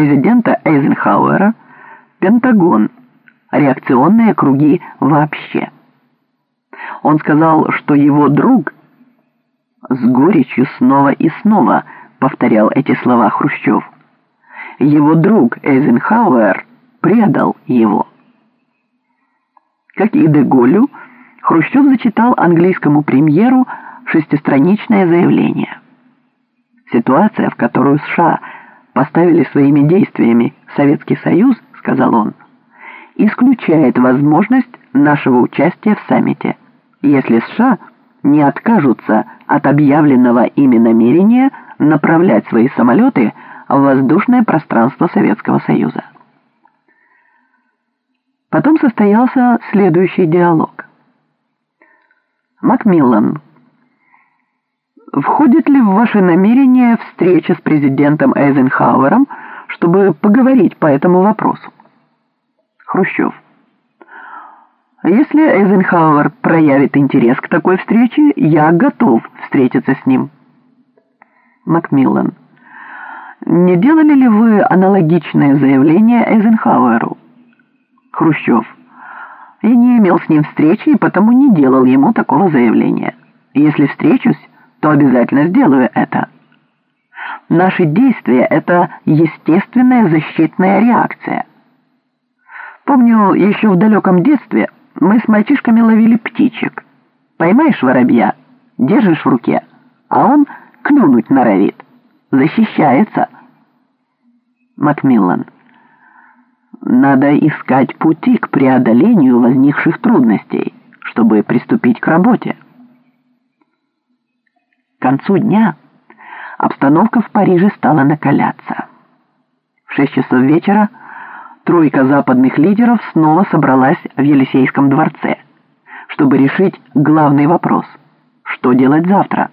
президента Эйзенхауэра, Пентагон, реакционные круги вообще. Он сказал, что его друг с горечью снова и снова повторял эти слова Хрущев. Его друг Эйзенхауэр предал его. Как и Деголю, Хрущев зачитал английскому премьеру шестистраничное заявление. Ситуация, в которую США поставили своими действиями Советский Союз, сказал он, исключает возможность нашего участия в саммите, если США не откажутся от объявленного ими намерения направлять свои самолеты в воздушное пространство Советского Союза. Потом состоялся следующий диалог. Макмиллан. Входит ли в ваше намерение встреча с президентом Эйзенхауэром, чтобы поговорить по этому вопросу? Хрущев. Если Эйзенхауэр проявит интерес к такой встрече, я готов встретиться с ним. Макмиллан. Не делали ли вы аналогичное заявление Эйзенхауэру? Хрущев. Я не имел с ним встречи и потому не делал ему такого заявления. Если встречусь, то обязательно сделаю это. Наши действия – это естественная защитная реакция. Помню, еще в далеком детстве мы с мальчишками ловили птичек. Поймаешь воробья, держишь в руке, а он клюнуть норовит. Защищается. Макмиллан. Надо искать пути к преодолению возникших трудностей, чтобы приступить к работе. Концу дня обстановка в Париже стала накаляться. В шесть часов вечера тройка западных лидеров снова собралась в Елисейском дворце, чтобы решить главный вопрос – что делать завтра,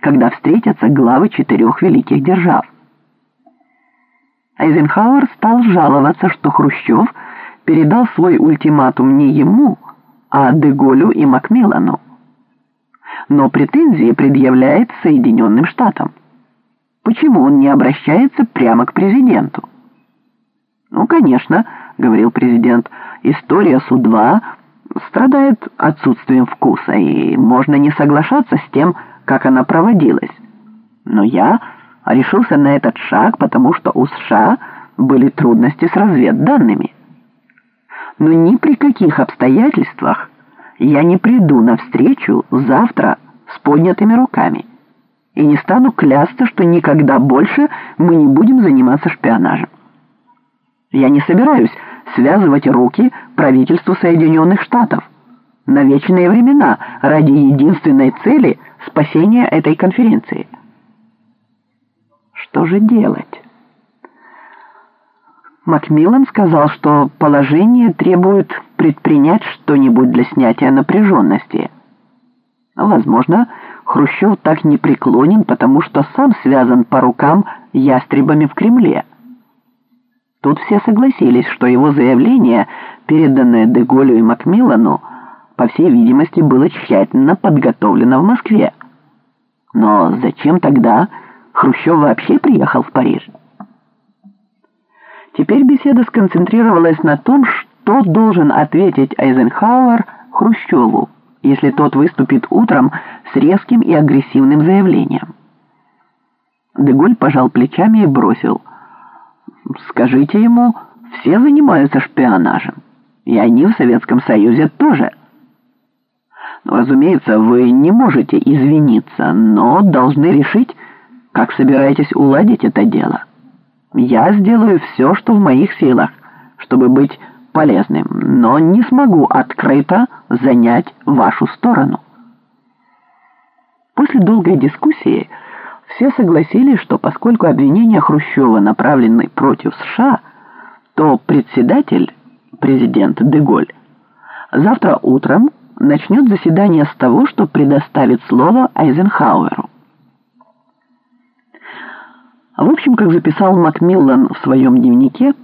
когда встретятся главы четырех великих держав. Эйзенхауэр стал жаловаться, что Хрущев передал свой ультиматум не ему, а Деголю и Макмиллану. Но претензии предъявляет Соединенным Штатам. Почему он не обращается прямо к президенту? «Ну, конечно», — говорил президент, — «история Су-2 страдает отсутствием вкуса, и можно не соглашаться с тем, как она проводилась. Но я решился на этот шаг, потому что у США были трудности с разведданными. Но ни при каких обстоятельствах я не приду навстречу завтра с поднятыми руками и не стану клясться, что никогда больше мы не будем заниматься шпионажем. Я не собираюсь связывать руки правительству Соединенных Штатов на вечные времена ради единственной цели спасения этой конференции. Что же делать? Макмиллан сказал, что положение требует предпринять что-нибудь для снятия напряженности. Возможно, Хрущев так непреклонен, потому что сам связан по рукам ястребами в Кремле. Тут все согласились, что его заявление, переданное Деголю и Макмиллану, по всей видимости, было тщательно подготовлено в Москве. Но зачем тогда Хрущев вообще приехал в Париж? Теперь беседа сконцентрировалась на том, что должен ответить Айзенхауэр Хрущеву, если тот выступит утром с резким и агрессивным заявлением. Деголь пожал плечами и бросил – Скажите ему, все занимаются шпионажем. И они в Советском Союзе тоже. Ну, разумеется, вы не можете извиниться, но должны решить, как собираетесь уладить это дело. Я сделаю все, что в моих силах, чтобы быть полезным, но не смогу открыто занять вашу сторону. После долгой дискуссии все согласились, что поскольку обвинения Хрущева направлены против США, то председатель, президент Деголь, завтра утром начнет заседание с того, что предоставит слово Айзенхауэру. В общем, как записал Макмиллан в своем дневнике,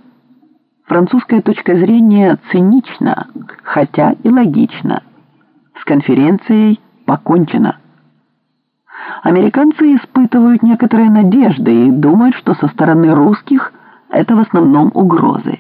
французская точка зрения цинична, хотя и логична. С конференцией покончено. Американцы испытывают некоторые надежды и думают, что со стороны русских это в основном угрозы.